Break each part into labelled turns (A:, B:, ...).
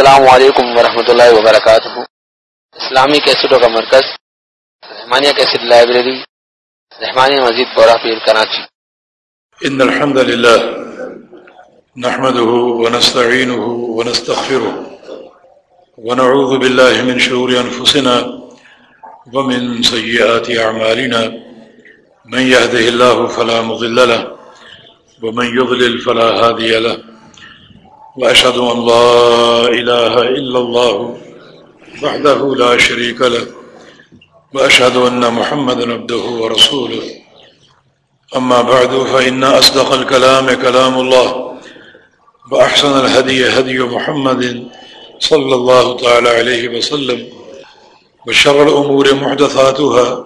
A: السلام علیکم ورحمۃ اللہ وبرکاتہ۔ اسلامی کیسٹوں کا مرکز، رحمانیہ کیسٹ لائبریری، رحمانیہ مزید بورا پیر کراچی۔
B: ان الحمد لله نحمده ونستعينه ونستغفره ونعوذ بالله من شرور انفسنا ومن سيئات اعمالنا من يهده الله فلا مضل له ومن يضلل فلا هادي له وأشهد أن لا إله إلا الله وحده لا شريك له وأشهد أن محمد عبده ورسوله. أما بعد، فإن أصدق الكلام كلام الله وأحسن الهدي هدي محمد صلى الله تعالى عليه وسلم وشر الأمور محدثاتها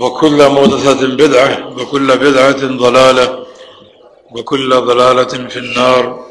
B: وكل محدثة بدعة وكل بدعة ضلالة وكل ضلالة في النار.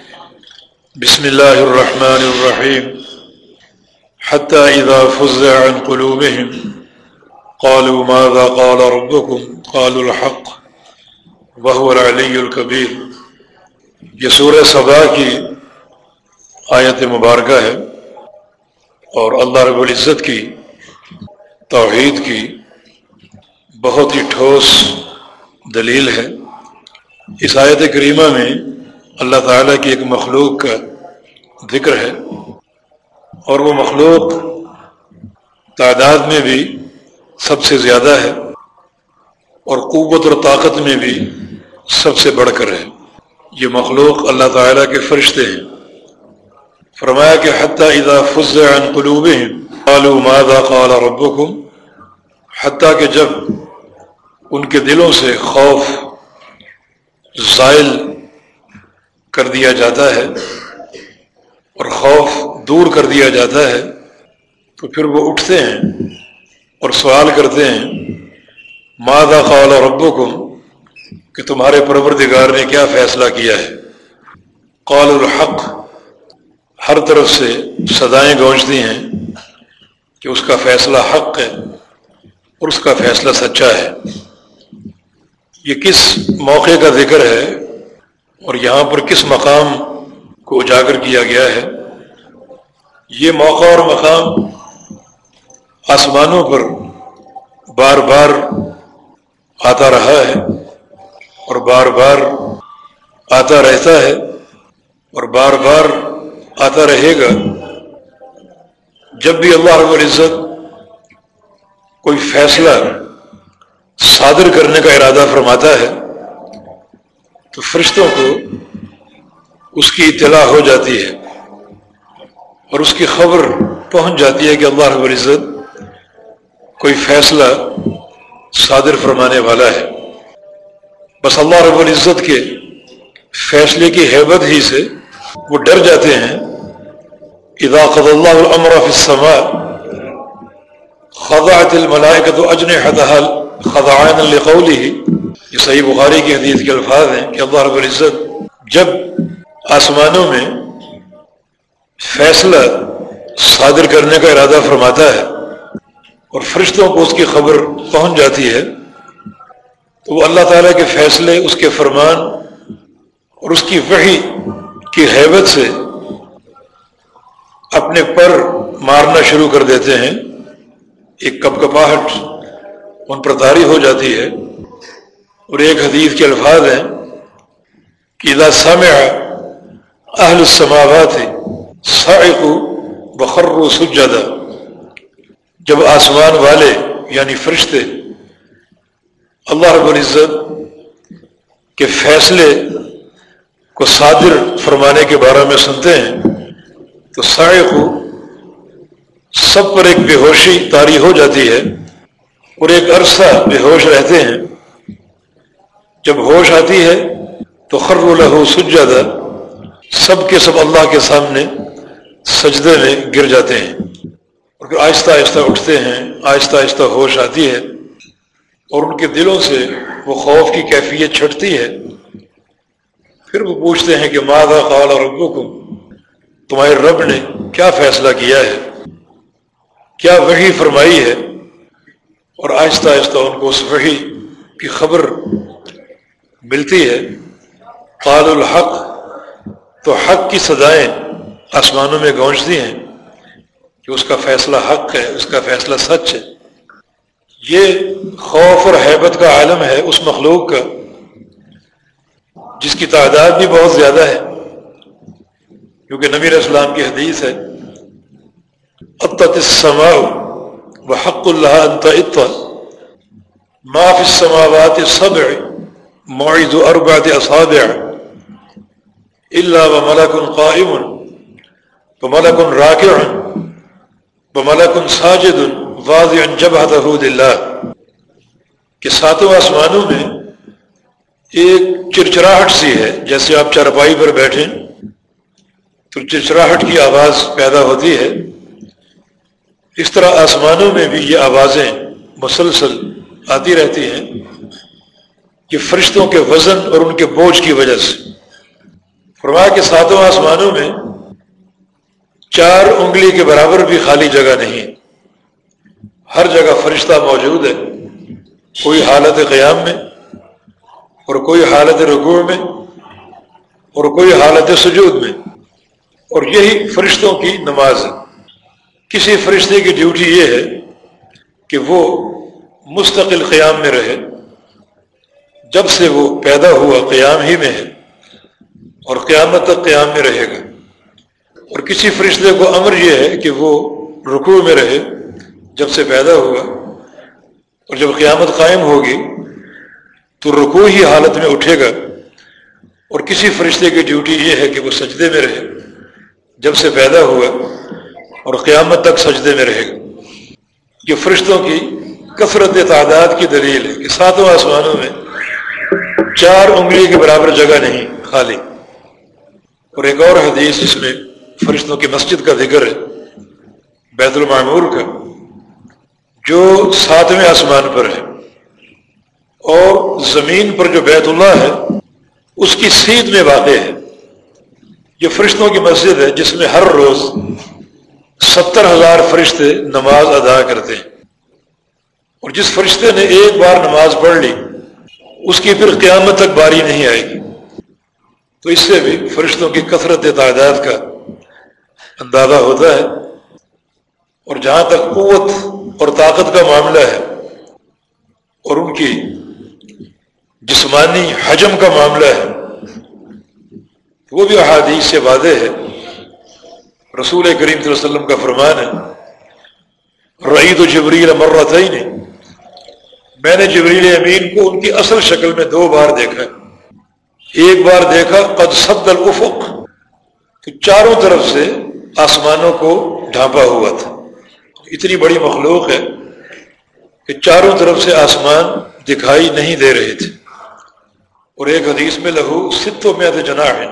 B: بسم الله الرحمن الرحيم. حتى إذا فزع عن قلوبهم قالوا ماذا قال ربكم؟ قالوا الحق. وهو العلي الكبير. یہ سورہ سبا کی آیت مبارکہ ہے اور اللہ رب العزت کی توحید کی بہت ہی ٹھوس دلیل ہے۔ اس آیت کریمہ میں اللہ تعالیٰ کی ایک مخلوق کا ذکر ہے اور وہ مخلوق تعداد میں بھی سب سے زیادہ ہے اور قوت اور طاقت میں بھی سب سے بڑھ کر ہے۔ یہ مخلوق اللہ تعالیٰ کے فرشتے ہیں۔ فرمایا کہ حتیٰ اذا فض عن قلوبهم قالوا ماذا قال ربكم حتیٰ کہ جب ان کے دلوں سے خوف زائل کر دیا جاتا ہے اور خوف دور کر دیا جاتا ہے، تو پھر وہ اٹھتے ہیں اور سوال کرتے ہیں مادہ قال ربکم؟ کہ تمہارے پروردگار نے کیا فیصلہ کیا ہے؟ قال الحق، ہر طرف سے سدائیں گونجتی ہیں کہ اس کا فیصلہ حق ہے اور اس کا فیصلہ سچا ہے۔ یہ کس موقع کا ذکر ہے اور یہاں پر کس مقام کو اجاگر کیا گیا ہے، یہ موقع اور مقام آسمانوں پر بار بار آتا رہا ہے اور بار بار آتا رہتا ہے اور بار بار آتا رہے گا۔ جب بھی اللہ رب العزت کوئی فیصلہ صادر کرنے کا ارادہ فرماتا ہے، تو فرشتوں کو اس کی اطلاع ہو جاتی ہے اور اس کی خبر پہنچ جاتی ہے کہ اللہ رب العزت کوئی فیصلہ صادر فرمانے والا ہے۔ بس اللہ رب العزت کے فیصلے کی حیبت ہی سے وہ ڈر جاتے ہیں۔ اذا قد اللہ الامر فی السماء خضعت الملائکت اجنحتها خضعان لقوله، یہ صحیح بخاری کی حدیث کے الفاظ ہیں کہ اللہ رب العزت جب آسمانوں میں فیصلہ صادر کرنے کا ارادہ فرماتا ہے اور فرشتوں کو اس کی خبر پہنچ جاتی ہے، تو وہ اللہ تعالیٰ کے فیصلے، اس کے فرمان اور اس کی وحی کی حیبت سے اپنے پر مارنا شروع کر دیتے ہیں۔ ایک کپ کپاہٹ ان پر تاری ہو جاتی ہے اور ایک حدیث کے الفاظ ہیں کہ اذا سمع اہل السماوات صعقوا بخروا سجدا جب آسمان والے یعنی فرشتے اللہ رب العزت کے فیصلے کو صادر فرمانے کے بارے میں سنتے ہیں، تو سائے کو سب پر ایک بے ہوشی تاری ہو جاتی ہے اور ایک عرصہ بے ہوش رہتے ہیں۔ جب ہوش آتی ہے تو خر الہو سجادہ سب کے سب اللہ کے سامنے سجدے میں گر جاتے ہیں اور پھر آہستہ آہستہ اٹھتے ہیں، آہستہ آہستہ ہوش آتی ہے اور ان کے دلوں سے وہ خوف کی کیفیت چھٹتی ہے۔ پھر وہ پوچھتے ہیں کہ مادہ قال اور ابو تمہارے رب نے کیا فیصلہ کیا ہے؟ کیا وہی فرمائی ہے؟ اور آہستہ آہستہ ان کو اس وحی کی خبر ملتی ہے۔ قال الحق تو حق کی سزائیں آسمانوں میں گونجتی ہیں کہ اس کا فیصلہ حق ہے، اس کا فیصلہ سچ ہے۔ یہ خوف اور حیبت کا عالم ہے اس مخلوق کا، جس کی تعداد بھی بہت زیادہ ہے۔ کیونکہ نبی اسلام کی حدیث ہے السماء وحق اللہ انت اتوا ما فی السماوات السبع معید اربعت اصابع۔ الا وملک قائم وملک راکع وملک ساجد، واضع جبهته لله کہ ساتوں آسمانوں میں ایک چرچراہٹ سی ہے، جیسے آپ چرپائی پر بیٹھیں، تو چرچراہٹ کی آواز پیدا ہوتی ہے۔ اس طرح آسمانوں میں بھی یہ آوازیں مسلسل آتی رہتی ہیں کہ فرشتوں کے وزن اور ان کے بوجھ کی وجہ سے۔ فرمایا کہ ساتوں آسمانوں میں چار انگلی کے برابر بھی خالی جگہ نہیں ہر جگہ فرشتہ موجود ہے۔ کوئی حالت قیام میں اور کوئی حالت رکوع میں اور کوئی حالت سجود میں۔ اور یہی فرشتوں کی نماز ہے۔ کسی فرشتے کی ڈیوٹی یہ ہے کہ وہ مستقل قیام میں رہے۔ جب سے وہ پیدا ہوا قیام ہی میں ہے۔ اور قیامت تک قیام میں رہے گا۔ اور کسی فرشتے کو امر یہ ہے کہ وہ رکوع میں رہے جب سے پیدا ہوا اور جب قیامت قائم ہوگی تو رکوع ہی حالت میں اٹھے گا۔ اور کسی فرشتے کی ڈیوٹی یہ ہے کہ وہ سجدے میں رہے جب سے پیدا ہوا اور قیامت تک سجدے میں رہے گا۔ یہ فرشتوں کی کثرت تعداد کی دلیل ہے کہ ساتوں آسمانوں میں چار انگلی کے برابر جگہ نہیں، خالی۔ اور ایک اور حدیث جس میں فرشتوں کی مسجد کا ذکر ہے، بیت المعمور کا، جو ساتویں آسمان پر ہے۔ اور زمین پر جو بیت اللہ ہے، اس کی سیدھ میں واقع ہے۔ یہ فرشتوں کی مسجد ہے، جس میں ہر روز ستر ہزار فرشتے نماز ادا کرتے ہیں۔ اور جس فرشتے نے ایک بار نماز پڑھ لی، اس کی پھر قیامت تک باری نہیں آئے گی۔ تو اس سے بھی فرشتوں کی کثرت تعداد کا اندازہ ہوتا ہے اور جہاں تک قوت اور طاقت کا معاملہ ہے اور ان کی جسمانی حجم کا معاملہ ہے، وہ بھی احادیث سے واضح ہے۔ رسول کریم صلی اللہ علیہ وسلم کا فرمان ہے رعید و جبریل مرت نے میں نے جبریل امین کو ان کی اصل شکل میں دو بار دیکھا ایک بار دیکھا، قد سد الافق۔ تو چاروں طرف سے آسمانوں کو ڈھانپا ہوا تھا۔ اتنی بڑی مخلوق ہے کہ چاروں طرف سے آسمان دکھائی نہیں دے رہے تھے۔ اور ایک حدیث میں لہو، ستوں میں جناح ہے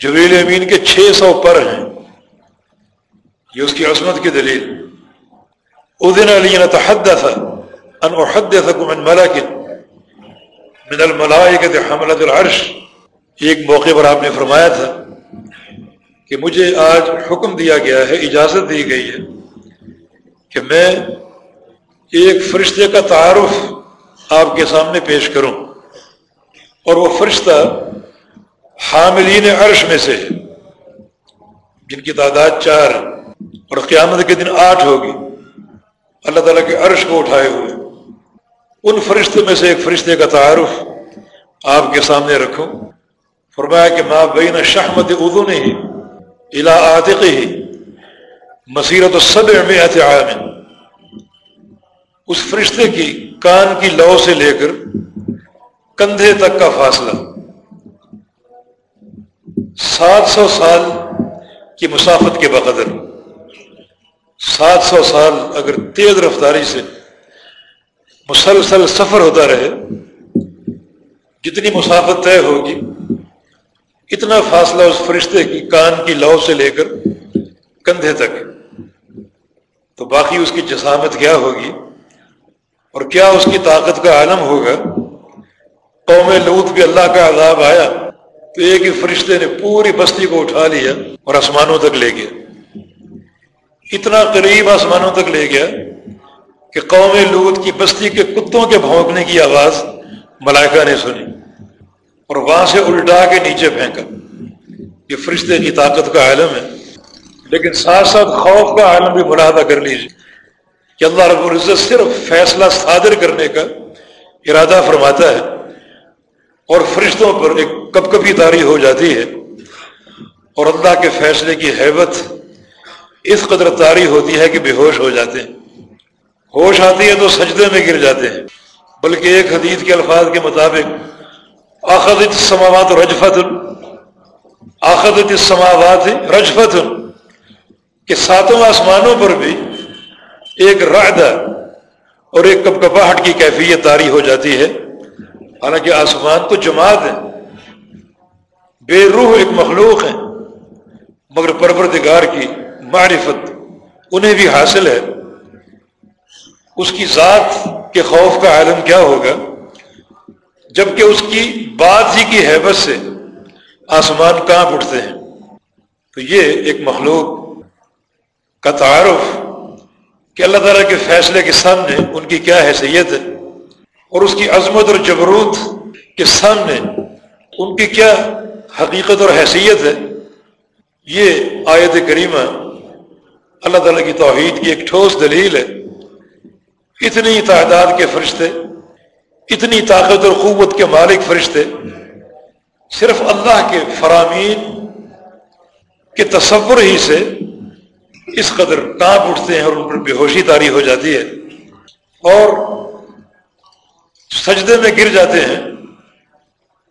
B: جبریل امین کے چھ سو پر ہیں۔ یہ اس کی عصمت کی دلیل۔ ادن علی تحدث، ان احدثكم من ملك من الملائکه حملۃ العرش۔ ایک موقع پر آپ نے فرمایا تھا کہ مجھے آج حکم دیا گیا ہے، اجازت دی گئی ہے کہ میں ایک فرشتے کا تعارف آپ کے سامنے پیش کروں۔ اور وہ فرشتہ حاملین عرش میں سے جن کی تعداد چار اور قیامت کے دن آٹھ ہوگی۔ اللہ تعالیٰ کے عرش کو اٹھائے ہوئے۔ ان فرشتوں میں سے ایک فرشتے کا تعارف آپ کے سامنے رکھوں۔ فرمایا کہ ماں بین شہمت اردو نے ہی الا عاتق ہی مسیرت و سب میں عام۔ اس فرشتے کی کان کی لو سے لے کر کندھے تک کا فاصلہ۔ سات سو سال کی مسافت کے بقدر۔ سات سو سال اگر تیز رفتاری سے مسلسل سفر ہوتا رہے، جتنی مسافت طے ہوگی، اتنا فاصلہ اس فرشتے کی کان کی لو سے لے کر کندھے تک۔ تو باقی اس کی جسامت کیا ہوگی؟ اور کیا اس کی طاقت کا عالم ہوگا؟ قوم لوت بھی اللہ کا عذاب آیا، تو ایک ہی فرشتے نے پوری بستی کو اٹھا لیا اور آسمانوں تک لے گیا۔ اتنا قریب آسمانوں تک لے گیا کہ قوم لوت کی بستی کے کتوں کے بھونکنے کی آواز ملائکہ نے سنی اور وہاں سے الٹا کے نیچے پھینکا۔ یہ فرشتے کی طاقت کا عالم ہے۔ لیکن ساتھ ساتھ خوف کا عالم بھی ملاحدہ کر لیجیے کہ اللہ رب العزت صرف فیصلہ صادر کرنے کا ارادہ فرماتا ہے اور فرشتوں پر ایک کپ کپی تاری ہو جاتی ہے اور اللہ کے فیصلے کی حیبت اس قدر تاری ہوتی ہے کہ بے ہوش ہو جاتے ہیں۔ ہوش آتی ہے تو سجدے میں گر جاتے ہیں۔ بلکہ ایک حدیث کے الفاظ کے مطابق آخذ سماوات رجفت آخذ سماوات رجفت کہ ساتوں آسمانوں پر بھی ایک رعدہ اور ایک کپ کپاہٹ کی کیفیت تاری ہو جاتی ہے۔ حالانکہ آسمان تو جماعت ہے بے روح ایک مخلوق ہے مگر پروردگار کی معرفت انہیں بھی حاصل ہے۔ اس کی ذات کے خوف کا عالم کیا ہوگا؟ جبکہ اس کی بات ہی کی حیبت سے آسمان کہاں اٹھتے ہیں۔ تو یہ ایک مخلوق کا تعارف کہ اللہ تعالیٰ کے فیصلے کے سامنے ان کی کیا حیثیت ہے اور اس کی عظمت اور جبروت کے سامنے ان کی کیا حقیقت اور حیثیت ہے۔ یہ آیت کریمہ اللہ تعالیٰ کی توحید کی ایک ٹھوس دلیل ہے۔ اتنی تعداد کے فرشتے، اتنی طاقت اور قوت کے مالک فرشتے، صرف اللہ کے فرامین کے تصور ہی سے اس قدر کانپ اٹھتے ہیں اور ان پر بے ہوشی تاری ہو جاتی ہے۔ اور سجدے میں گر جاتے ہیں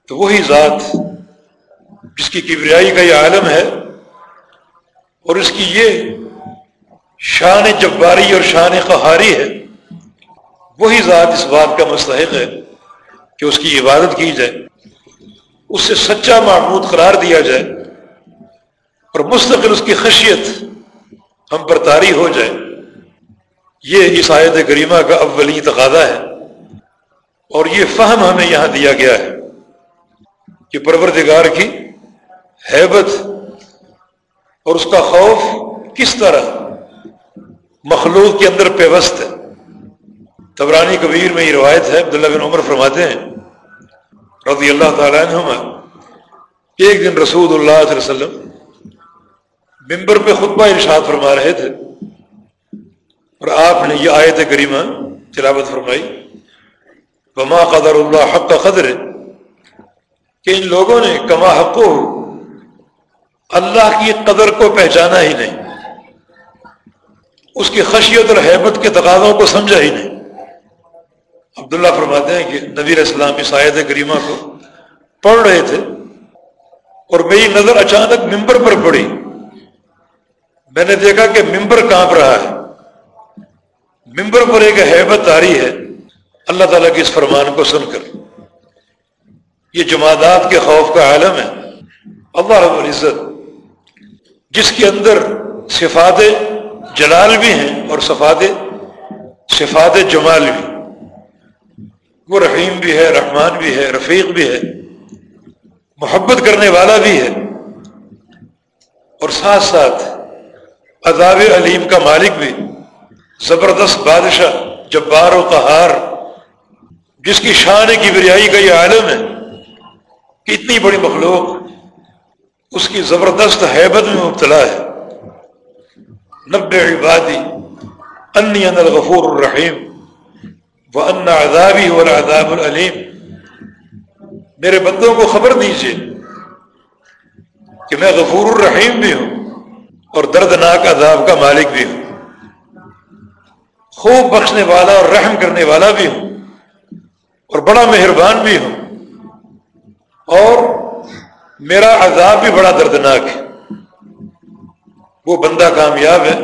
B: تو وہی ذات جس کی کبریائی کا یہ عالم ہے اور اس کی یہ شان جباری اور شان قہاری ہے۔ وہی ذات اس بات کا مستحق ہے کہ اس کی عبادت کی جائے، اس سے سچا معبود قرار دیا جائے اور مستقل اس کی خشیت ہم پر تاری ہو جائے۔ یہ اس آیت کریمہ کا اولین تقاضا ہے اور یہ فہم ہمیں یہاں دیا گیا ہے کہ پروردگار کی حیبت اور اس کا خوف کس طرح مخلوق کے اندر پیوست ہے۔ تبرانی کبیر میں یہ روایت ہے، عبداللہ بن عمر فرماتے ہیں، رضی اللہ تعالیٰ عنہما ایک دن رسول اللہ علیہ وسلم ممبر پہ خطبہ ارشاد فرما رہے تھے، اور آپ نے یہ آیت کریمہ تلاوت فرمائی، وما قدر اللہ حق کا قدر، کہ ان لوگوں نے کما حق اللہ کی قدر کو پہچانا ہی نہیں، اس کی خشیت اور حیبت کے تقاضوں کو سمجھا ہی نہیں۔ عبداللہ فرماتے ہیں کہ نبی اسلام اس آیت کریمہ کو پڑھ رہے تھے اور میری نظر اچانک ممبر پر پڑی۔ میں نے دیکھا کہ ممبر کانپ رہا ہے۔ ممبر پر ایک حیبت آ رہی ہے۔ اللہ تعالیٰ کے اس فرمان کو سن کر۔ یہ جماعت کے خوف کا عالم ہے۔ اللہ رب العزت جس کے اندر صفات جلال بھی ہیں اور صفات صفات جمال بھی۔ وہ رحیم بھی ہے، رحمان بھی ہے، رفیق بھی ہے، محبت کرنے والا بھی ہے۔ اور ساتھ ساتھ عذاب علیم کا مالک بھی، زبردست بادشاہ، جبار و قہار، جس کی شان کی بریائی کا یہ عالم ہے۔ کہ اتنی بڑی مخلوق، اس کی زبردست حیبت میں مبتلا ہے۔ نب عبادی، انی ان الغفور الرحیم۔ و ان عذابی والعذاب العلیم میرے بندوں کو خبر دیجیے کہ میں غفور الرحیم بھی ہوں اور دردناک عذاب کا مالک بھی ہوں۔ خوب بخشنے والا اور رحم کرنے والا بھی ہوں اور بڑا مہربان بھی ہوں۔ اور میرا عذاب بھی بڑا دردناک ہے۔ وہ بندہ کامیاب ہے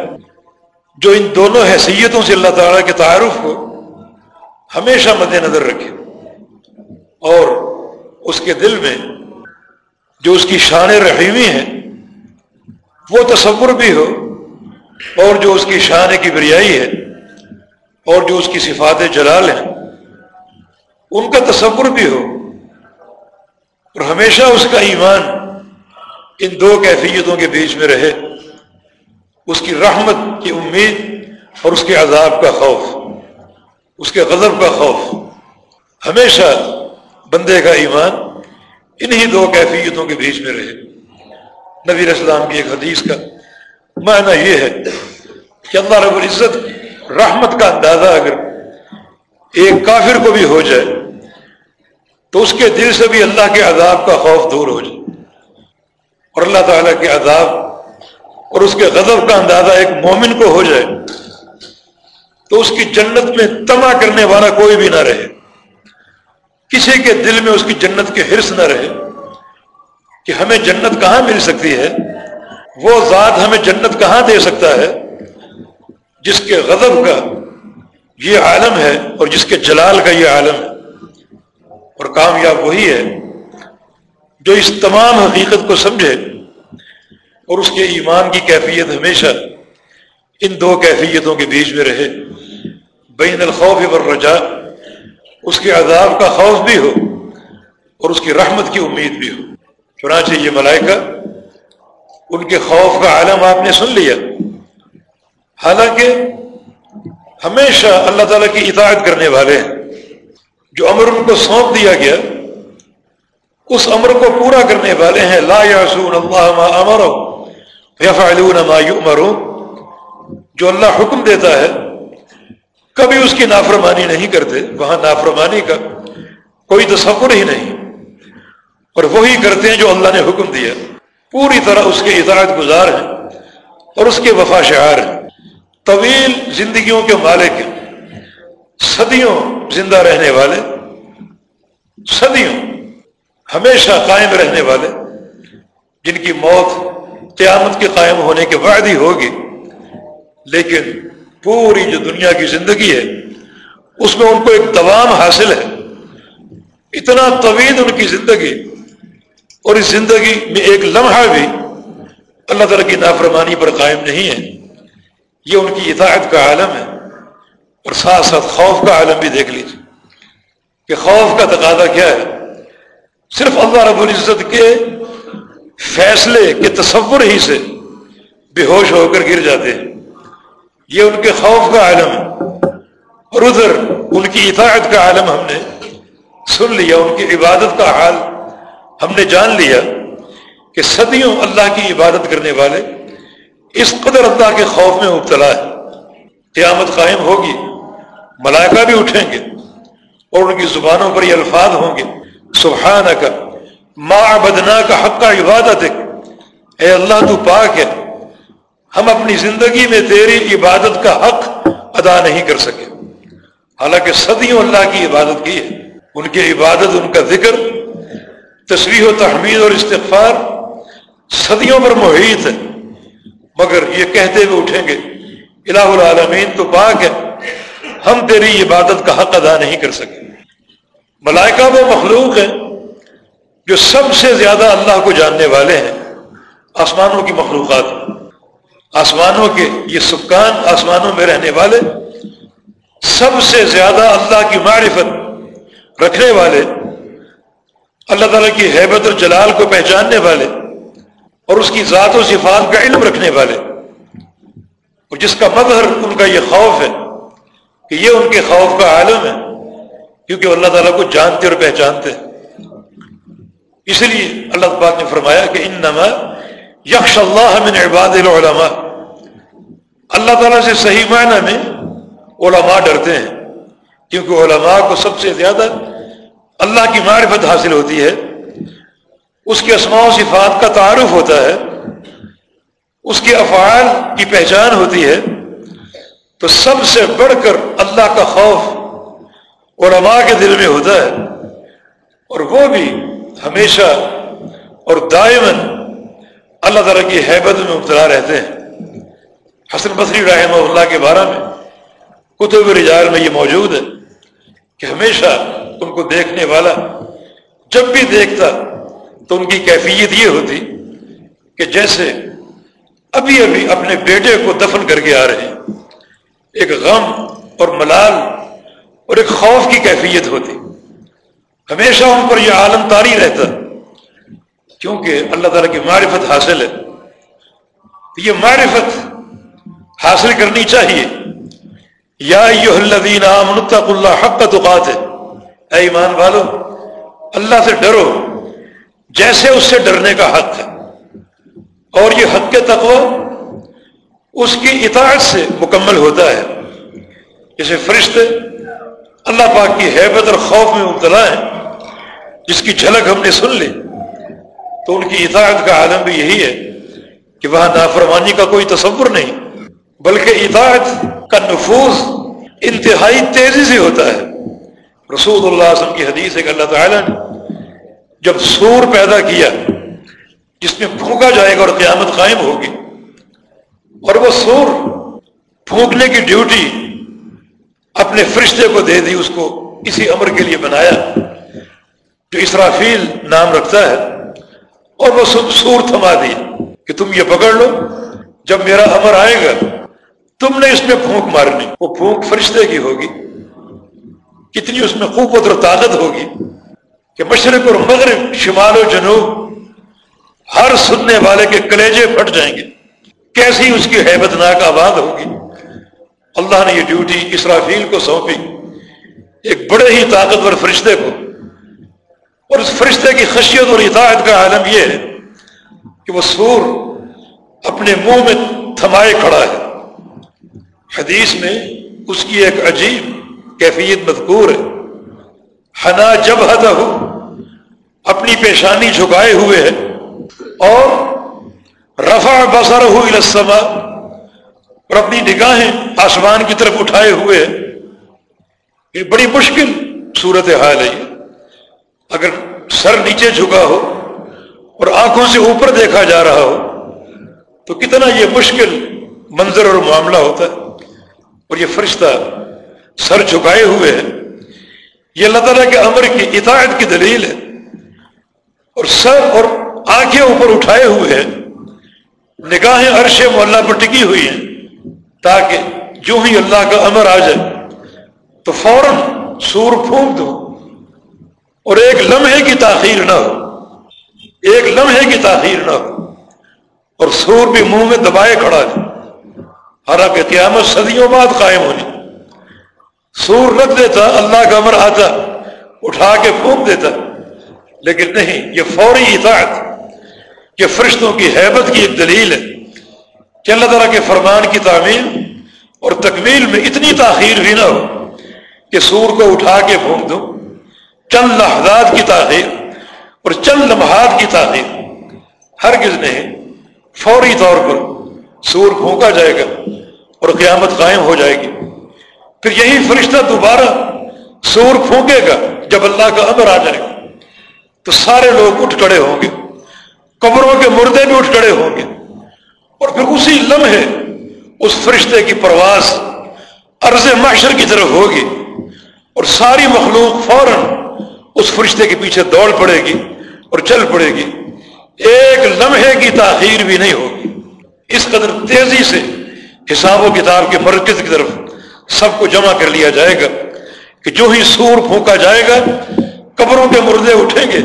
B: جو ان دونوں حیثیتوں سے اللہ تعالیٰ کے تعارف کو ہمیشہ مد نظر رکھے۔ اور اس کے دل میں جو اس کی شان رحیمی ہے وہ تصور بھی ہو، اور جو اس کی شان کی بریائی ہے، اور جو اس کی صفات جلال ہیں، ان کا تصور بھی ہو۔ اور ہمیشہ اس کا ایمان ان دو کیفیتوں کے بیچ میں رہے۔ اس کی رحمت کی امید اور اس کے عذاب کا خوف۔ اس کے غضب کا خوف. ہمیشہ بندے کا ایمان انہی دو کیفیتوں کے بیچ میں رہے. نبی اسلام کی ایک حدیث کا معنی یہ ہے کہ اللہ رب العزت رحمت کا اندازہ اگر ایک کافر کو بھی ہو جائے تو اس کے دل سے بھی اللہ کے عذاب کا خوف دور ہو جائے. اور اللہ تعالیٰ کے عذاب اور اس کے غضب کا اندازہ ایک مومن کو ہو جائے تو اس کی جنت میں تما کرنے والا کوئی بھی نہ رہے۔ کسی کے دل میں اس کی جنت کے حرص نہ رہے کہ ہمیں جنت کہاں مل سکتی ہے۔ وہ ذات ہمیں جنت کہاں دے سکتا ہے؟ جس کے غضب کا یہ عالم ہے اور جس کے جلال کا یہ عالم ہے۔ اور کامیاب وہی ہے جو اس تمام حقیقت کو سمجھے اور اس کے ایمان کی کیفیت ہمیشہ ان دو کیفیتوں کے بیچ میں رہے۔ بین الخوف والرجاء، اس کے عذاب کا خوف بھی ہو اور اس کی رحمت کی امید بھی ہو۔ چنانچہ یہ ملائکہ، ان کے خوف کا عالم آپ نے سن لیا۔ حالانکہ ہمیشہ اللہ تعالیٰ کی اطاعت کرنے والے ہیں۔ جو امر ان کو سونپ دیا گیا، اس امر کو پورا کرنے والے ہیں۔ لا یاسون اللہ ما امر یفعلون ما یؤمرون۔ جو اللہ حکم دیتا ہے، کبھی اس کی نافرمانی نہیں کرتے، وہاں نافرمانی کا کوئی تصور ہی نہیں۔ اور وہی کرتے ہیں جو اللہ نے حکم دیا۔ پوری طرح اس کے اطاعت گزار ہیں اور اس کے وفا شعار ہیں۔ طویل زندگیوں کے مالک ہیں۔ صدیوں زندہ رہنے والے۔ صدیوں ہمیشہ قائم رہنے والے۔ جن کی موت قیامت کے قائم ہونے کے بعد ہی ہوگی۔ لیکن پوری جو دنیا کی زندگی ہے، اس میں ان کو ایک دوام حاصل ہے۔ اتنا طویل ان کی زندگی اور اس زندگی میں ایک لمحہ بھی اللہ تعالیٰ کی نافرمانی پر قائم نہیں ہے۔ یہ ان کی اطاعت کا عالم ہے۔ اور ساتھ ساتھ خوف کا عالم بھی دیکھ لیجیے کہ خوف کا تقاضا کیا ہے۔ صرف اللہ رب العزت کے فیصلے کے تصور ہی سے بے ہوش ہو کر گر جاتے ہیں۔ یہ ان کے خوف کا عالم ہے اور ادھر ان کی اطاعت کا عالم ہم نے سن لیا، ان کی عبادت کا حال ہم نے جان لیا کہ صدیوں اللہ کی عبادت کرنے والے اس قدر اللہ کے خوف میں مبتلا ہے قیامت قائم ہوگی، ملائکہ بھی اٹھیں گے اور ان کی زبانوں پر یہ الفاظ ہوں گے۔ سبحان کا ماں بدنا کا حق کا عبادت اے اللہ، تو پاک ہے۔ ہم اپنی زندگی میں تیری عبادت کا حق ادا نہیں کر سکے۔ حالانکہ صدیوں اللہ کی عبادت کی ہے۔ ان کی عبادت، ان کا ذکر تصویر و تحمید اور استغفار صدیوں پر محیط ہے۔ مگر یہ کہتے ہوئے اٹھیں گے، الہ العالمین تو پاک ہے، ہم تیری عبادت کا حق ادا نہیں کر سکے۔ ملائکہ وہ مخلوق ہیں جو سب سے زیادہ اللہ کو جاننے والے ہیں، آسمانوں کی مخلوقات۔ آسمانوں کے یہ سکان آسمانوں میں رہنے والے، سب سے زیادہ اللہ کی معرفت رکھنے والے، اللہ تعالیٰ کی حیبت اور جلال کو پہچاننے والے اور اس کی ذات و صفات کا علم رکھنے والے۔ اور جس کا مظہر ان کا یہ خوف ہے کہ یہ ان کے خوف کا عالم ہے، کیونکہ اللہ تعالیٰ کو جانتے اور پہچانتے۔ اس لیے اللہ پاک نے فرمایا کہ ان نما یکش اللہ من عباد العلماء۔ اللہ تعالیٰ سے صحیح معنی میں علماء ڈرتے ہیں، کیونکہ علماء کو سب سے زیادہ اللہ کی معرفت حاصل ہوتی ہے۔ اس کے اسماع و صفات کا تعارف ہوتا ہے، اس کے افعال کی پہچان ہوتی ہے۔ تو سب سے بڑھ کر اللہ کا خوف علماء کے دل میں ہوتا ہے، اور وہ بھی ہمیشہ اور دائمن اللہ تعالیٰ کی حیبت میں مبتلا رہتے ہیں۔ حسن بصری رحمہ اللہ کے بارے میں کتب رجال میں یہ موجود ہے کہ ہمیشہ ان کو دیکھنے والا جب بھی دیکھتا تو ان کی کیفیت یہ ہوتی کہ جیسے ابھی ابھی اپنے بیٹے کو دفن کر کے آ رہے ہیں۔ ایک غم اور ملال اور ایک خوف کی کیفیت ہوتی۔ ہمیشہ ان پر یہ عالم تاری رہتا کیونکہ اللہ تعالیٰ کی معرفت حاصل ہے۔ یہ معرفت حاصل کرنی چاہیے۔ یا الذین آمنوا اللہ حق تقات ہے اے ایمان والو، اللہ سے ڈرو۔ جیسے اس سے ڈرنے کا حق ہے۔ اور یہ حق کے تقوی اس کی اطاعت سے مکمل ہوتا ہے۔ جیسے فرشتے اللہ پاک کی حیبت اور خوف میں مبتلا ہے جس کی جھلک ہم نے سن لی۔ تو ان کی اطاعت کا عالم بھی یہی ہے کہ وہاں نافرمانی کا کوئی تصور نہیں۔ بلکہ اطاعت کا نفوذ انتہائی تیزی سے ہوتا ہے۔ رسول اللہ علیہ وسلم کی حدیث ہے کہ اللہ تعالیٰ نے جب سور پیدا کیا، جس میں پھونکا جائے گا اور قیامت قائم ہوگی، اور وہ سور پھونکنے کی ڈیوٹی اپنے فرشتے کو دے دی، اس کو اسی امر کے لیے بنایا جو اسرافیل نام رکھتا ہے، اور وہ سور تھما دی کہ تم یہ پکڑ لو، جب میرا امر آئے گا تم نے اس میں پھونک مارنی۔ وہ پھونک فرشتے کی ہوگی۔ کتنی اس میں قوت اور طاقت ہوگی کہ مشرق اور مغرب، شمال و جنوب، ہر سننے والے کے کلیجے پھٹ جائیں گے۔ کیسی اس کی حیبت ناک آباد ہوگی۔ اللہ نے یہ ڈیوٹی اسرافیل کو سونپی۔ ایک بڑے ہی طاقتور فرشتے کو۔ اور اس فرشتے کی خشیت اور اطاعت کا عالم یہ ہے کہ وہ سور اپنے منہ میں تھمائے کھڑا ہے۔ حدیث میں اس کی ایک عجیب کیفیت مذکور ہے۔ حنا جب حد ہو اپنی پیشانی جھکائے ہوئے ہے اور رفع بسر ہو السما اور اپنی نگاہیں آسمان کی طرف اٹھائے ہوئے ہے یہ بڑی مشکل صورت حال ہے یہ۔ اگر سر نیچے جھکا ہو اور آنکھوں سے اوپر دیکھا جا رہا ہو، تو کتنا یہ مشکل منظر اور معاملہ ہوتا ہے۔ اور یہ فرشتہ سر جھکائے ہوئے ہیں۔ یہ اللہ تعالیٰ کے امر کی اطاعت کی دلیل ہے۔ اور سر اور آنکھیں اوپر اٹھائے ہوئے ہیں۔ نگاہیں عرش مولا پر ٹکی ہوئی ہیں تاکہ جو ہی اللہ کا امر آ جائے تو فوراً سور پھونک دو۔ اور ایک لمحے کی تاخیر نہ ہو۔ ایک لمحے کی تاخیر نہ ہو۔ اور سور بھی منہ میں دبائے کھڑا ہے۔ حالانکہ قیامت صدیوں بعد قائم ہونی۔ سور رکھ دیتا، اللہ کا امر آتا، اٹھا کے پھونک دیتا۔ لیکن نہیں، یہ فوری اطاعت، یہ فرشتوں کی حیبت کی ایک دلیل ہے کہ اللہ تعالیٰ کے فرمان کی تعمیر اور تکمیل میں اتنی تاخیر بھی نہ ہو کہ سور کو اٹھا کے پھونک دو۔ چند لحظات کی تاخیر اور چند لمحات کی تاخیر۔ ہرگز نہیں، فوری طور پر سور پھونکا جائے گا۔ اور قیامت قائم ہو جائے گی۔ پھر یہی فرشتہ دوبارہ سور پھونکے گا جب اللہ کا امر آ جائے گا۔ تو سارے لوگ اٹھ کھڑے ہوں گے۔ قبروں کے مردے بھی اٹھ کھڑے ہوں گے۔ اور پھر اسی لمحے اس فرشتے کی پرواز عرض معاشر کی طرف ہوگی اور ساری مخلوق فوراً اس فرشتے کے پیچھے دوڑ پڑے گی اور چل پڑے گی۔ ایک لمحے کی تاخیر بھی نہیں ہوگی۔ اس قدر تیزی سے حساب و کتاب کے مرکز کی طرف سب کو جمع کر لیا جائے گا کہ جو ہی سور پھونکا جائے گا، قبروں کے مردے اٹھیں گے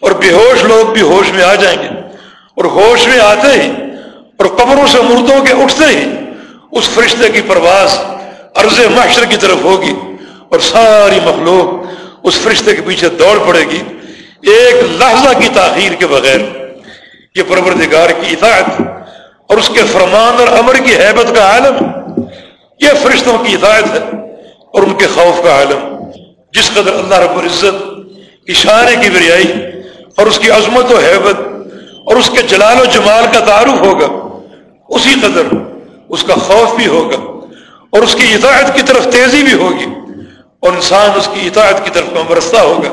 B: اور بے ہوش لوگ بھی ہوش میں آ جائیں گے۔ اور ہوش میں آتے ہی اور قبروں سے مردوں کے اٹھتے ہی اس فرشتے کی پرواز عرض معاشر کی طرف ہوگی اور ساری مخلوق اس فرشتے کے پیچھے دوڑ پڑے گی۔ ایک لحظہ کی تاخیر کے بغیر یہ پروردگار کی اطاعت اور اس کے فرمان اور امر کی حیبت کا عالم یہ فرشتوں کی ہدایت ہے اور ان کے خوف کا عالم جس قدر اللہ رب العزت اشارے کی بریائی اور اس کی عظمت و حیبت اور اس کے جلال و جمال کا تعارف ہوگا، اسی قدر اس کا خوف بھی ہوگا اور اس کی اطاعت کی طرف تیزی بھی ہوگی اور انسان اس کی اطاعت کی طرف مبرستہ ہوگا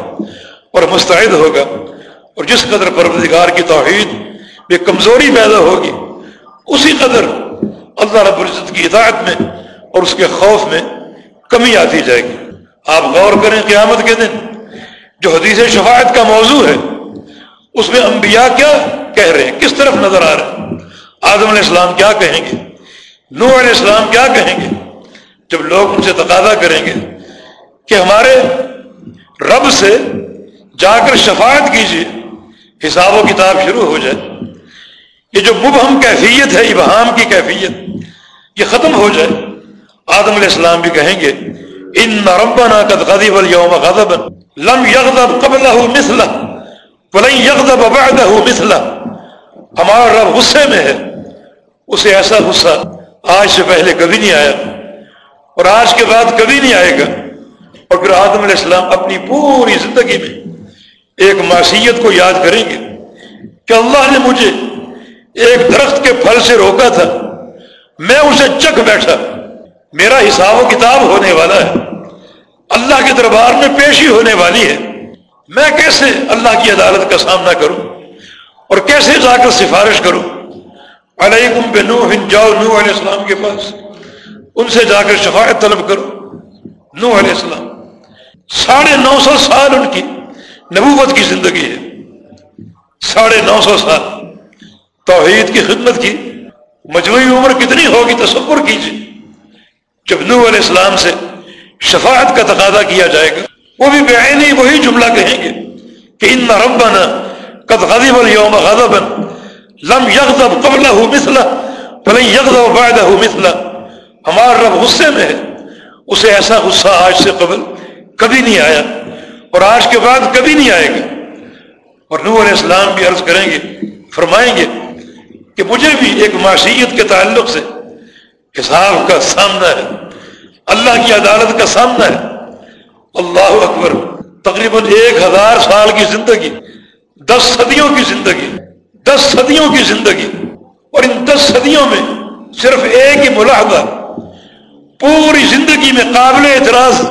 B: اور مستعد ہوگا اور جس قدر پروردگار کی توحید میں کمزوری پیدا ہوگی اسی قدر اللہ رب العزت کی اطاعت میں اور اس کے خوف میں کمی آتی جائے گی۔ آپ غور کریں قیامت کے دن، جو حدیث شفاعت کا موضوع ہے، اس میں انبیاء کیا کہہ رہے ہیں؟ کس طرف نظر آ رہے ہیں؟ آدم علیہ السلام کیا کہیں گے؟ نو علیہ السلام کیا کہیں گے؟ جب لوگ ان سے تقاضا کریں گے کہ ہمارے رب سے جا کر شفاعت کیجیے، حساب و کتاب شروع ہو جائے۔ یہ جو مبہم کیفیت ہے ابہام کی کیفیت، یہ ختم ہو جائے۔ آدم علیہ السلام بھی کہیں گے ان ربنا قد غضب اليوم غضبا، لم يغضب قبله مثله، ولن يغضب بعده مثله. ہمارا رب غصے میں ہے۔ اسے ایسا غصہ آج سے پہلے کبھی نہیں آیا، اور آج کے بعد کبھی نہیں آئے گا۔ اور پھر آدم علیہ السلام اپنی پوری زندگی میں ایک معصیت کو یاد کریں گے کہ اللہ نے مجھے ایک درخت کے پھل سے روکا تھا۔ میں اسے چکھ بیٹھا۔ میرا حساب و کتاب ہونے والا ہے۔ اللہ کے دربار میں پیشی ہونے والی ہے۔ میں کیسے اللہ کی عدالت کا سامنا کروں؟ اور کیسے جا کر سفارش کروں؟ علیکم پہ جاؤ نو علیہ السلام کے پاس۔ ان سے جا کر شفاعت طلب کرو۔ نو علیہ السلام۔ ساڑھے نو سو سال ان کی نبوت کی زندگی ہے۔ ساڑھے نو سو سال۔ توحید کی خدمت کی۔ مجموعی عمر کتنی ہوگی تصور کیجیے۔ جب نو علیہ السلام سے شفاعت کا تقاضا کیا جائے گا، وہ بھی بے وہی جملہ کہیں گے کہ ان ربنا قد غضب اليوم غضبا لم يغضب قبله مثله فلن يغضب بعده مثله۔ ہمارا رب غصے میں ہے۔ اسے ایسا غصہ آج سے قبل کبھی نہیں آیا اور آج کے بعد کبھی نہیں آئے گا۔ اور نور علیہ السلام بھی عرض کریں گے، فرمائیں گے کہ مجھے بھی ایک معاشیت کے تعلق سے حساب کا سامنا ہے، اللہ کی عدالت کا سامنا ہے۔ اللہ اکبر، تقریباً ایک ہزار سال کی زندگی، دس صدیوں کی زندگی، دس صدیوں کی زندگی۔ اور ان دس صدیوں میں صرف ایک ہی ملاحدہ پوری زندگی میں قابل اعتراض،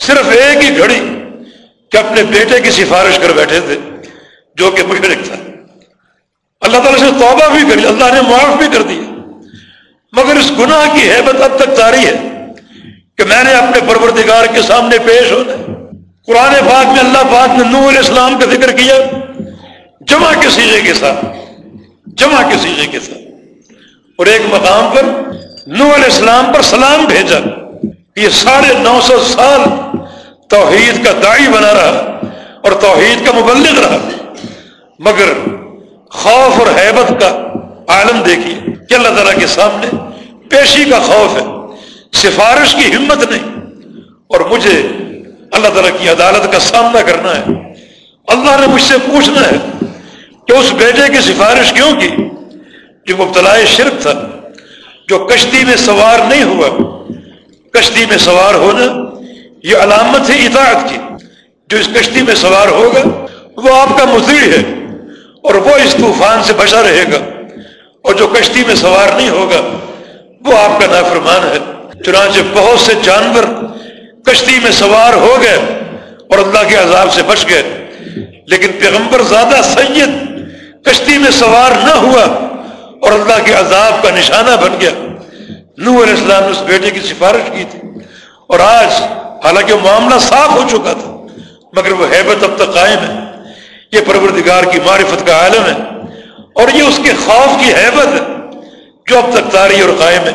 B: صرف ایک ہی گھڑی کہ اپنے بیٹے کی سفارش کر بیٹھے تھے، جو کہ مشرق تھا۔ اللہ تعالیٰ سے توبہ بھی کری اللہ نے معاف بھی کر دیا مگر اس گناہ کی حیبت اب تک تاری ہے کہ میں نے اپنے پروردگار کے سامنے پیش ہونا قرآن پاک میں اللہ پاک نے نور اسلام کا ذکر کیا، جمع کے سیزے کے ساتھ، جمع کے سیزے کے ساتھ۔ اور ایک مقام پر نور علیہ السلام پر سلام بھیجا۔ یہ ساڑھے نو سو سال توحید کا دائی بنا رہا اور توحید کا مبلغ رہا۔ مگر خوف اور حیبت کا عالم دیکھیے کہ اللہ تعالیٰ کے سامنے پیشی کا خوف ہے، سفارش کی ہمت نہیں۔ اور مجھے اللہ تعالیٰ کی عدالت کا سامنا کرنا ہے۔ اللہ نے مجھ سے پوچھنا ہے کہ اس بیٹے کی سفارش کیوں کی؟ جو مبتلا شرک تھا، جو کشتی میں سوار نہیں ہوا۔ کشتی میں سوار ہونا یہ علامت ہے اطاعت کی۔ جو اس کشتی میں سوار ہوگا، وہ آپ کا مزید ہے۔ اور وہ اس طوفان سے بچا رہے گا اور جو کشتی میں سوار نہیں ہوگا، وہ آپ کا نافرمان ہے۔ چنانچہ بہت سے جانور کشتی میں سوار ہو گئے اور اللہ کے عذاب سے بچ گئے۔ لیکن پیغمبر زیادہ سید کشتی میں سوار نہ ہوا اور اللہ کے عذاب کا نشانہ بن گیا۔ نو علیہ السلام نے اس بیٹے کی سفارش کی تھی اور آج حالانکہ معاملہ صاف ہو چکا تھا، مگر وہ حیبت اب تک قائم ہے۔ یہ پروردگار کی معرفت کا عالم ہے اور یہ اس کے خوف کی حیبت ہے جو اب تک تاری اور قائم ہے۔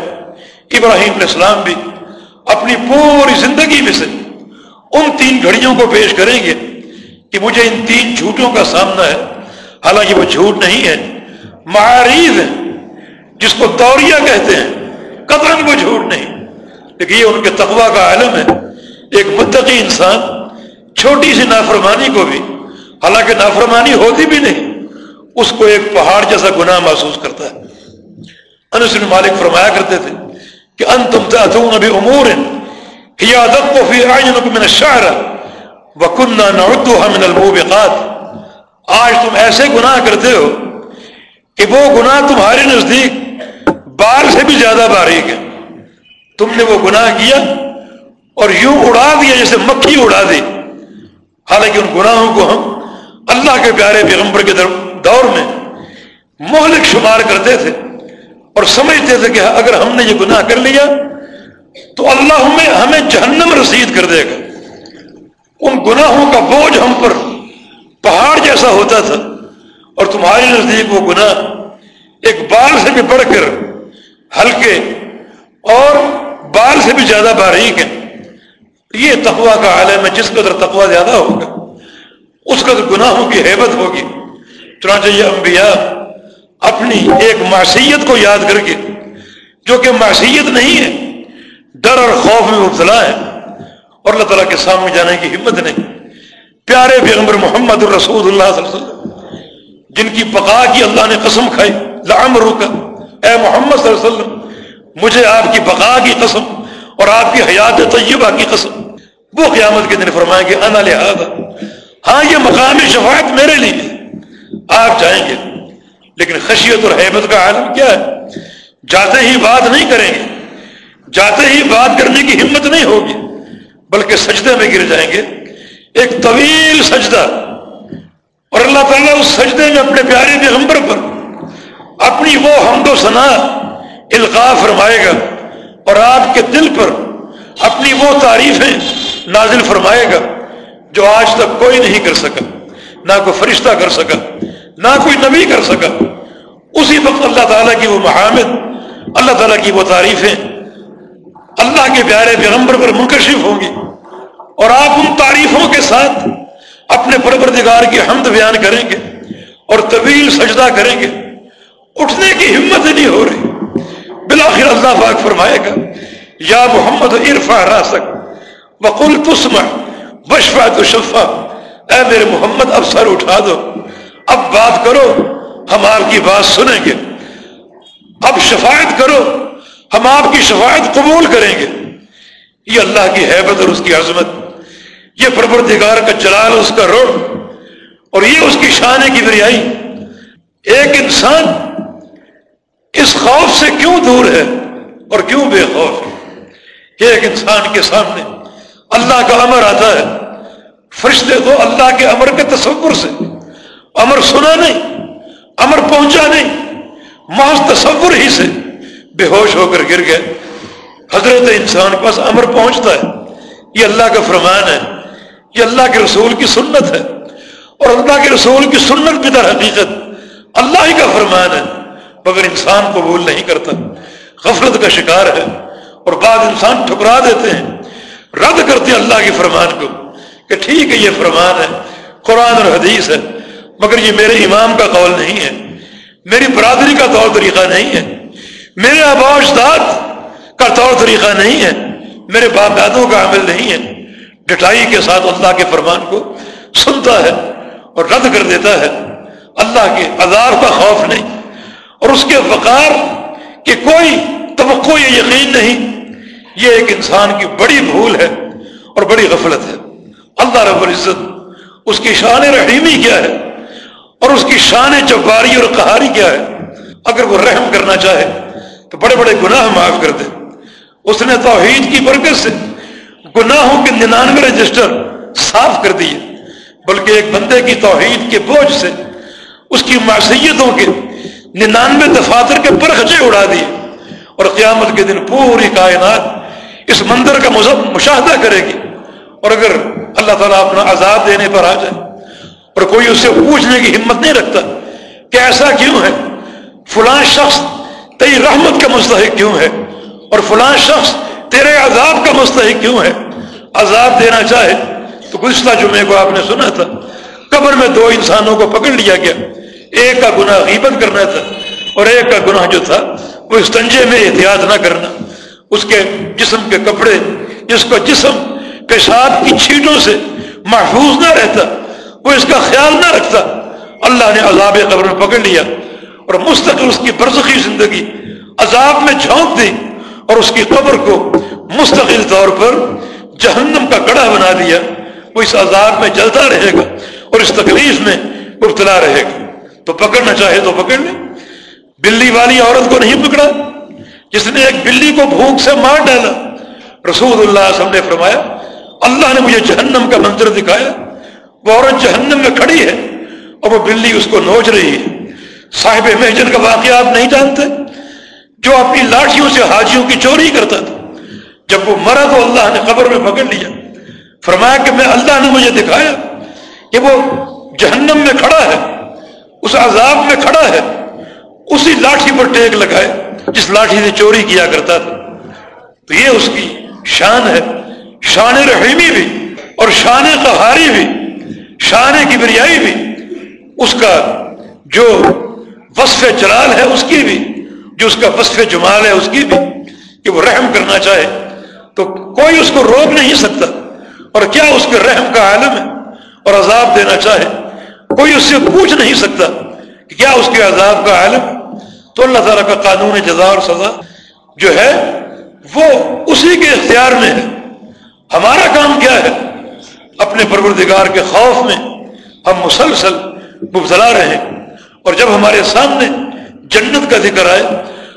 B: ابراہیم علیہ السلام بھی اپنی پوری زندگی میں سے ان تین گھڑیوں کو پیش کریں گے کہ مجھے ان تین جھوٹوں کا سامنا ہے۔ حالانکہ وہ جھوٹ نہیں ہے معاریز ہے جس کو دوریا کہتے ہیں۔ قطر وہ جھوٹ نہیں، لیکن یہ ان کے تقوا کا عالم ہے۔ ایک متقی انسان، چھوٹی سی نافرمانی کو بھی حالانکہ نافرمانی ہوتی بھی نہیں، اس کو ایک پہاڑ جیسا گناہ محسوس کرتا ہے۔ انس بن مالک فرمایا کرتے تھے کہ ان تم تأتون بأمور هي ادق في اعينكم من الشعر وكنا نعدها من الموبقات۔ آج تم ایسے گناہ کرتے ہو کہ وہ گناہ تمہارے نزدیک بال سے بھی زیادہ باریک ہے تم نے وہ گناہ کیا اور یوں اڑا دیا جیسے مکھی اڑا دی۔ حالانکہ ان گناہوں کو ہم اللہ کے پیارے پیغمبر کے دور میں مہلک شمار کرتے تھے اور سمجھتے تھے کہ اگر ہم نے یہ گناہ کر لیا تو اللہ ہمیں ہمیں جہنم رسید کر دے گا۔ ان گناہوں کا بوجھ ہم پر پہاڑ جیسا ہوتا تھا اور تمہاری نزدیک وہ گناہ ایک بال سے بھی بڑھ کر ہلکے اور بال سے بھی زیادہ باریک ہے یہ تقوا کا عالم ہے، جس قدر تقوا زیادہ ہوگا۔ اس قدر گناہوں کی حیبت ہوگی۔ چنانچہ یہ انبیاء اپنی ایک معصیت کو یاد کر کے، جو کہ معصیت نہیں ہے، ڈر اور خوف میں مبتلا ہے۔ اور اللہ تعالیٰ کے سامنے جانے کی ہمت نہیں۔ پیارے پیغمبر محمد الرسول اللہ صلی اللہ علیہ وسلم، جن کی بقا کی اللہ نے قسم کھائی لام روکا اے محمد صلی اللہ علیہ وسلم، مجھے آپ کی بقا کی قسم اور آپ کی حیات طیبہ کی قسم۔ وہ قیامت کے دن فرمائیں گے، انا لہذا۔ ہاں یہ مقامی شفاعت میرے لیے آپ جائیں گے۔ لیکن خشیت اور حیبت کا عالم کیا ہے؟ جاتے ہی بات نہیں کریں گے۔ جاتے ہی بات کرنے کی ہمت نہیں ہوگی۔ بلکہ سجدے میں گر جائیں گے۔ ایک طویل سجدہ۔ اور اللہ تعالیٰ اس سجدے میں اپنے پیارے پیغمبر پر اپنی وہ حمد و ثنا القاع فرمائے گا اور آپ کے دل پر اپنی وہ تعریفیں نازل فرمائے گا۔ جو آج تک کوئی نہیں کر سکا، نہ کوئی فرشتہ کر سکا، نہ کوئی نبی کر سکا۔ اسی وقت اللہ تعالیٰ کی وہ محامد، اللہ تعالیٰ کی وہ تعریفیں، اللہ کے پیارے پیغمبر پر منکشف ہوں گی۔ اور آپ ان تعریفوں کے ساتھ اپنے پروردگار کی حمد بیان کریں گے اور طویل سجدہ کریں گے۔ اٹھنے کی ہمت نہیں ہو رہی۔ بلاخر اللہ پاک فرمائے گا، یا محمد عرفا راسک وقل تسمع۔ بشفا تو شفا اے میرے محمد، اب سر اٹھا دو۔ اب بات کرو، ہم آپ کی بات سنیں گے۔ اب شفاعت کرو، ہم آپ کی شفاعت قبول کریں گے۔ یہ اللہ کی حیبت اور اس کی عظمت۔ یہ پروردگار کا جلال اس کا روح اور یہ اس کی شان کی بریائی۔ ایک انسان اس خوف سے کیوں دور ہے اور کیوں بے خوف ہے؟ ایک انسان کے سامنے اللہ کا امر آتا ہے۔ فرشتے تو اللہ کے امر کے تصور سے۔ امر سنا نہیں، امر پہنچا نہیں، محض تصور ہی سے بے ہوش ہو کر گر گئے۔ حضرت انسان پاس امر پہنچتا ہے۔ یہ اللہ کا فرمان ہے، یہ اللہ کے رسول کی سنت ہے۔ اور اللہ کے رسول کی سنت بھی در حقیقت اللہ ہی کا فرمان ہے۔ مگر انسان قبول نہیں کرتا۔ غفلت کا شکار ہے اور بعض انسان ٹھکرا دیتے ہیں۔ رد کرتے ہیں اللہ کے فرمان کو کہ ٹھیک ہے، یہ فرمان ہے، قرآن اور حدیث ہے، مگر یہ میرے امام کا قول نہیں ہے، میری برادری کا طور طریقہ نہیں ہے، میرے آبا اجداد کا طور طریقہ نہیں ہے، میرے باپ دادوں کا عمل نہیں ہے۔ ڈٹائی کے ساتھ اللہ کے فرمان کو سنتا ہے اور رد کر دیتا ہے۔ اللہ کے عذاب کا خوف نہیں۔ اور اس کے وقار کہ کوئی توقع یا یقین نہیں۔ یہ ایک انسان کی بڑی بھول ہے اور بڑی غفلت ہے۔ اللہ رب العزت اس کی شان رحیمی کیا ہے اور اس کی شان جباری اور قہاری کیا ہے۔ اگر وہ رحم کرنا چاہے تو بڑے بڑے گناہ معاف کر دے۔ اس نے توحید کی برکت سے گناہوں کے ننانوے رجسٹر صاف کر دیے۔ بلکہ ایک بندے کی توحید کے بوجھ سے اس کی معصیتوں کے ننانوے دفاتر کے پرخچے اڑا دیے۔ اور قیامت کے دن پوری کائنات اس مندر کا مشاہدہ کرے گی اور اگر اللہ تعالیٰ اپنا عذاب دینے پر آ جائے اور کوئی اس سے پوچھنے کی ہمت نہیں رکھتا کہ ایسا کیوں ہے، فلاں شخص تیری رحمت کا مستحق کیوں ہے اور فلاں شخص تیرے عذاب کا مستحق کیوں ہے؟ عذاب دینا چاہے تو گزشتہ جمعے کو آپ نے سنا تھا، قبر میں دو انسانوں کو پکڑ لیا گیا۔ ایک کا گناہ غیبت کرنا تھا اور ایک کا گناہ جو تھا وہ استنجے میں احتیاط نہ کرنا۔ اس کے جسم کے کپڑے، جس کو جسم پیشاب کی چھیٹوں سے محفوظ نہ رہتا، وہ اس کا خیال نہ رکھتا۔ اللہ نے عذاب قبر میں پکڑ لیا اور مستقل اس کی برزخی زندگی عذاب میں جھونک دی اور اس کی قبر کو مستقل طور پر جہنم کا گڑھا بنا دیا۔ وہ اس عذاب میں جلتا رہے گا اور اس تکلیف میں مبتلا رہے گا۔ تو پکڑنا چاہے تو پکڑ لے۔ بلی والی عورت کو نہیں پکڑا۔ جس نے ایک بلی کو بھوک سے مار ڈالا۔ رسول اللہ وسلم نے فرمایا، اللہ نے مجھے جہنم کا منظر دکھایا۔ وہ عورت جہنم میں کھڑی ہے اور وہ بلی اس کو نوچ رہی ہے۔ صاحب محجن کا واقعہ آپ نہیں جانتے؟ جو اپنی لاٹھیوں سے حاجیوں کی چوری کرتا تھا۔ جب وہ مرا تو اللہ نے قبر میں پکڑ لیا۔ فرمایا کہ میں اللہ نے مجھے دکھایا کہ وہ جہنم میں کھڑا ہے، اس عذاب میں کھڑا ہے، اسی لاٹھی پر ٹیک لگائے۔ جس لاٹھی سے چوری کیا کرتا تھا، تو یہ اس کی شان ہے۔ شان رحیمی بھی اور شان قہاری بھی، شان کی بریائی بھی۔ اس کا جو وصف جلال ہے اس کی بھی، جو اس کا وصف جمال ہے اس کی بھی، کہ وہ رحم کرنا چاہے تو کوئی اس کو روک نہیں سکتا۔ اور کیا اس کے رحم کا عالم ہے اور عذاب دینا چاہے؟ کوئی اس سے پوچھ نہیں سکتا کہ کیا اس کے عذاب کا عالم ہے۔ تو اللہ تعالیٰ کا قانون جزا اور سزا جو ہے وہ اسی کے اختیار میں ہے۔ ہمارا کام کیا ہے؟ اپنے پروردگار کے خوف میں ہم مسلسل مبتلا رہے۔ اور جب ہمارے سامنے جنت کا ذکر آئے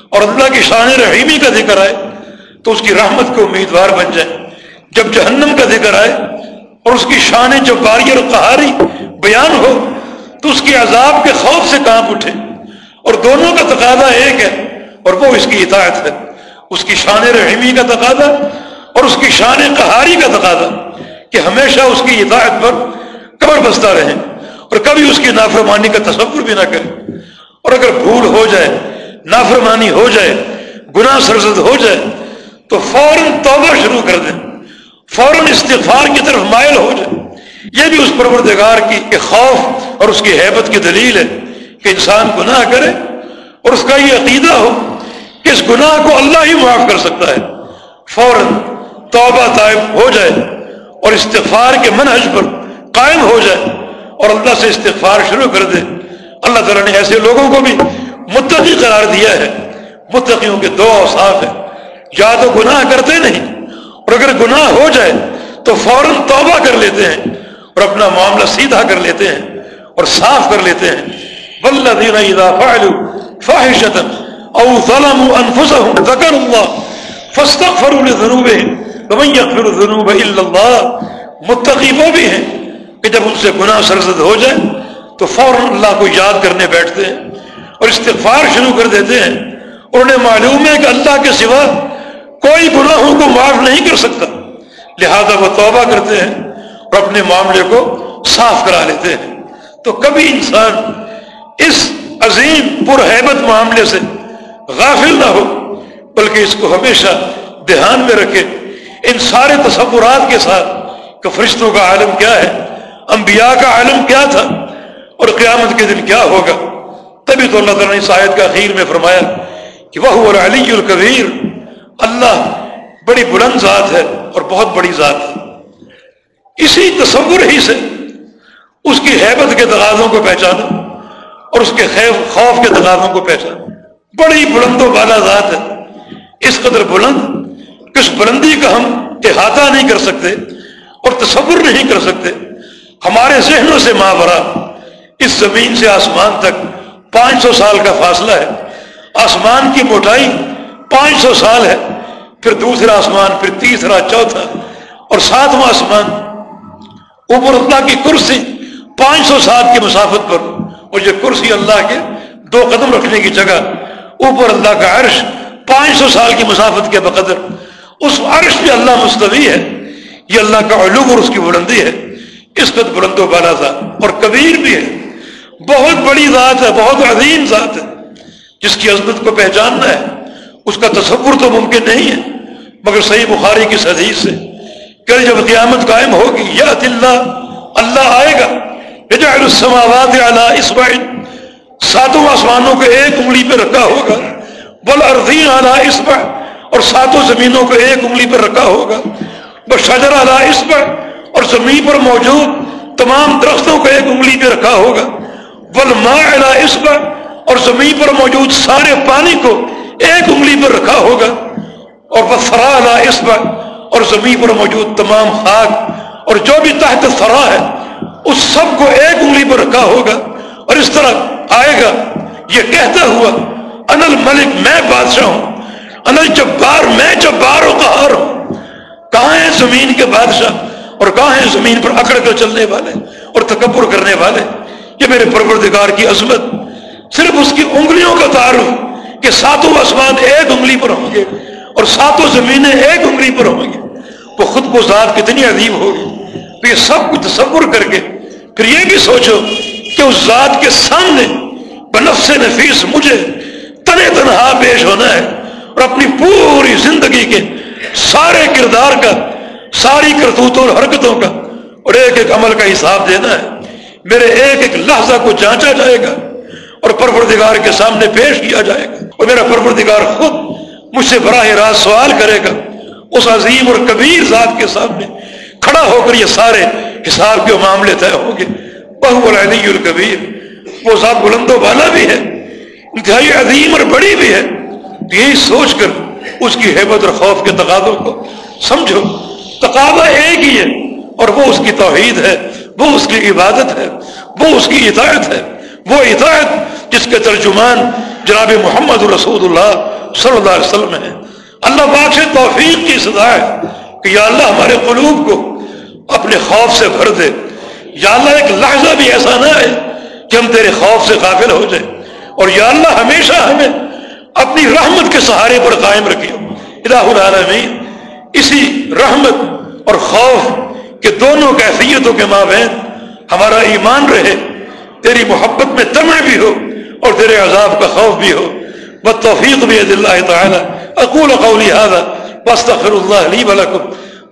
B: اور اللہ کی شان رحیمی کا ذکر آئے تو اس کی رحمت کے امیدوار بن جائیں۔ جب جہنم کا ذکر آئے اور اس کی شان جو باری اور قہاری بیان ہو تو اس کے عذاب کے خوف سے کام اٹھے اور دونوں کا تقاضا ایک ہے اور وہ اس کی اطاعت ہے۔ اس کی شان رحیمی کا تقاضا اور اس کی شان قہاری کا تقاضا کہ ہمیشہ اس کی اطاعت پر کمر بستہ رہے اور کبھی اس کی نافرمانی کا تصور بھی نہ کرے اور اگر بھول ہو جائے، نافرمانی ہو جائے، گناہ سرزد ہو جائے، تو فوراً توبہ شروع کر دیں۔ فوراً استغفار کی طرف مائل ہو جائے یہ بھی اس پروردگار کی خوف اور اس کی حیبت کی دلیل ہے۔ کہ انسان گناہ کرے اور اس کا یہ عقیدہ ہو کہ اس گناہ کو اللہ ہی معاف کر سکتا ہے۔ فوراً توبہ طائب ہو جائے اور استغفار کے منحج پر قائم ہو جائے اور اللہ سے استغفار شروع کر دے۔ اللہ تعالیٰ نے ایسے لوگوں کو بھی متقی قرار دیا ہے۔ متقیوں کے دو اوساف ہیں۔ یا تو گناہ کرتے نہیں اور اگر گناہ ہو جائے تو فوراً توبہ کر لیتے ہیں اور اپنا معاملہ سیدھا کر لیتے ہیں اور صاف کر لیتے ہیں۔ والذین اذا فعلوا فاحشة او ظلموا انفسهم ذکروا اللہ فاستغفروا لذنوبهم ومن يغفر الذنوب الا اللہ متقی وہ بھی ہیں کہ جب ان سے گناہ سرزد ہو جائے تو فوراً اللہ کو یاد کرنے بیٹھتے ہیں اور استغفار شروع کر دیتے ہیں اور انہیں معلوم ہے کہ اللہ کے سوا کوئی گناہوں کو معاف نہیں کر سکتا۔ لہذا وہ توبہ کرتے ہیں اور اپنے معاملے کو صاف کرا لیتے ہیں۔ تو کبھی انسان اس عظیم پرہیبت معاملے سے غافل نہ ہو، بلکہ اس کو ہمیشہ دھیان میں رکھے۔ ان سارے تصورات کے ساتھ کہ فرشتوں کا عالم کیا ہے، انبیاء کا عالم کیا تھا اور قیامت کے دن کیا ہوگا۔ تبھی تو اللہ تعالیٰ نے شاید کا اخیر میں فرمایا کہ وہ علی الکبیر، اللہ بڑی بلند ذات ہے اور بہت بڑی ذات ہے۔ اسی تصور ہی سے اس کی حیبت کے تقاضوں کو پہچانا۔ اور اس کے خوف کے تقاضوں کو پہچانا بڑی بلند و بالا ذات ہے۔ اس قدر بلند کس بلندی کا ہم احاطہ نہیں کر سکتے اور تصور نہیں کر سکتے۔ ہمارے ذہنوں سے ماں اس زمین سے آسمان تک پانچ سو سال کا فاصلہ ہے۔ آسمان کی موٹائی پانچ سو سال ہے۔ پھر دوسرا آسمان، پھر تیسرا، چوتھا اور ساتواں آسمان۔ اوپر اللہ کی کرسی پانچ سو سال کی مسافت پر۔ اور یہ کرسی اللہ کے دو قدم رکھنے کی جگہ اوپر اللہ کا عرش پانچ سو سال کی مسافت کے بقدر اس عرش پہ اللہ مستوی ہے، یہ اللہ کا علوم اور اس کی بلندی ہے۔ اس قد بلند و بالا تھا اور کبیر بھی ہے۔ بہت بڑی ذات ہے، بہت عظیم ذات ہے۔ جس کی عظمت کو پہچاننا ہے، اس کا تصور تو ممکن نہیں ہے۔ مگر صحیح بخاری کی حدیث سے کہ جب قیامت قائم ہوگی یا اللہ اللہ آئے گا۔ السماوات علی اسبع ساتوں آسمانوں کو ایک انگلی پہ رکھا ہوگا بل ارضین اعلی اسبع اور ساتوں زمینوں کو ایک انگلی پہ رکھا ہوگا بس شجر اعلی اسبع اور زمین پر موجود تمام درختوں کو ایک انگلی پہ رکھا ہوگا بل ماں اعلی اسبع اور زمین پر موجود سارے پانی کو ایک انگلی پر رکھا ہوگا، اور بس فرا اعلی اسبع اور زمین پر موجود تمام خاک، اور جو بھی تحت فرا ہے اس سب کو ایک انگلی پر رکھا ہوگا اور اس طرح آئے گا۔ یہ کہتا ہوا انل ملک میں بادشاہ ہوں انل جبار میں جبار و قہار ہوں۔ کہاں ہے زمین کے بادشاہ؟ اور کہاں ہے زمین پر اکڑ کر چلنے والے اور تکبر کرنے والے؟ یہ میرے پروردگار کی عظمت۔ صرف اس کی انگلیوں کا تعارف کہ ساتوں آسمان ایک انگلی پر ہوں گے اور ساتوں زمینیں ایک انگلی پر ہوں گے۔ وہ خود کو ذات کتنی عظیم ہوگی۔ تو یہ سب کچھ تصور کر کے پھر یہ بھی سوچو کہ اس ذات کے سامنے بنفس نفیس مجھے تنے تنہا پیش ہونا ہے اور اپنی پوری زندگی کے سارے کردار کا، ساری کرتوتوں اور حرکتوں کا اور ایک ایک عمل کا حساب دینا ہے۔ میرے ایک ایک لحظہ کو جانچا جائے گا اور پروردگار کے سامنے پیش کیا جائے گا۔ اور میرا پروردگار خود مجھ سے براہ راست سوال کرے گا۔ اس عظیم اور کبیر ذات کے سامنے کھڑا ہو کر یہ سارے حساب کے معاملے طے ہوں گے، بہو العلی الکبیر، وہ ذات بلند و بالا بھی ہے انتہائی عظیم اور بڑی بھی ہے یہی سوچ کر اس کی حیبت اور خوف کے تقاضوں کو سمجھو، تقاضا ایک ہی ہے، اور وہ اس کی توحید ہے، وہ اس کی عبادت ہے، وہ اس کی اطاعت ہے، وہ اطاعت جس کے ترجمان جناب محمد رسول اللہ صلی اللہ علیہ وسلم ہے اللہ پاک سے توفیق کی صدا ہے کہ یا اللہ ہمارے قلوب کو اپنے خوف سے بھر دے۔ یا اللہ، ایک لحظہ بھی ایسا نہ ہے کہ ہم تیرے خوف سے قابل ہو جائیں۔ اور یا اللہ، ہمیشہ ہمیں اپنی رحمت کے سہارے پر قائم رکھے الہ العالمین، اسی رحمت اور خوف کے دونوں کیفیتوں کے مابین ہمارا ایمان رہے۔ تیری محبت میں تمع بھی ہو اور تیرے عذاب کا خوف بھی ہو۔ بد توفیق بھی اللہ تعالیٰ۔ اقول قولی هذا واستغفر الله لي ولكم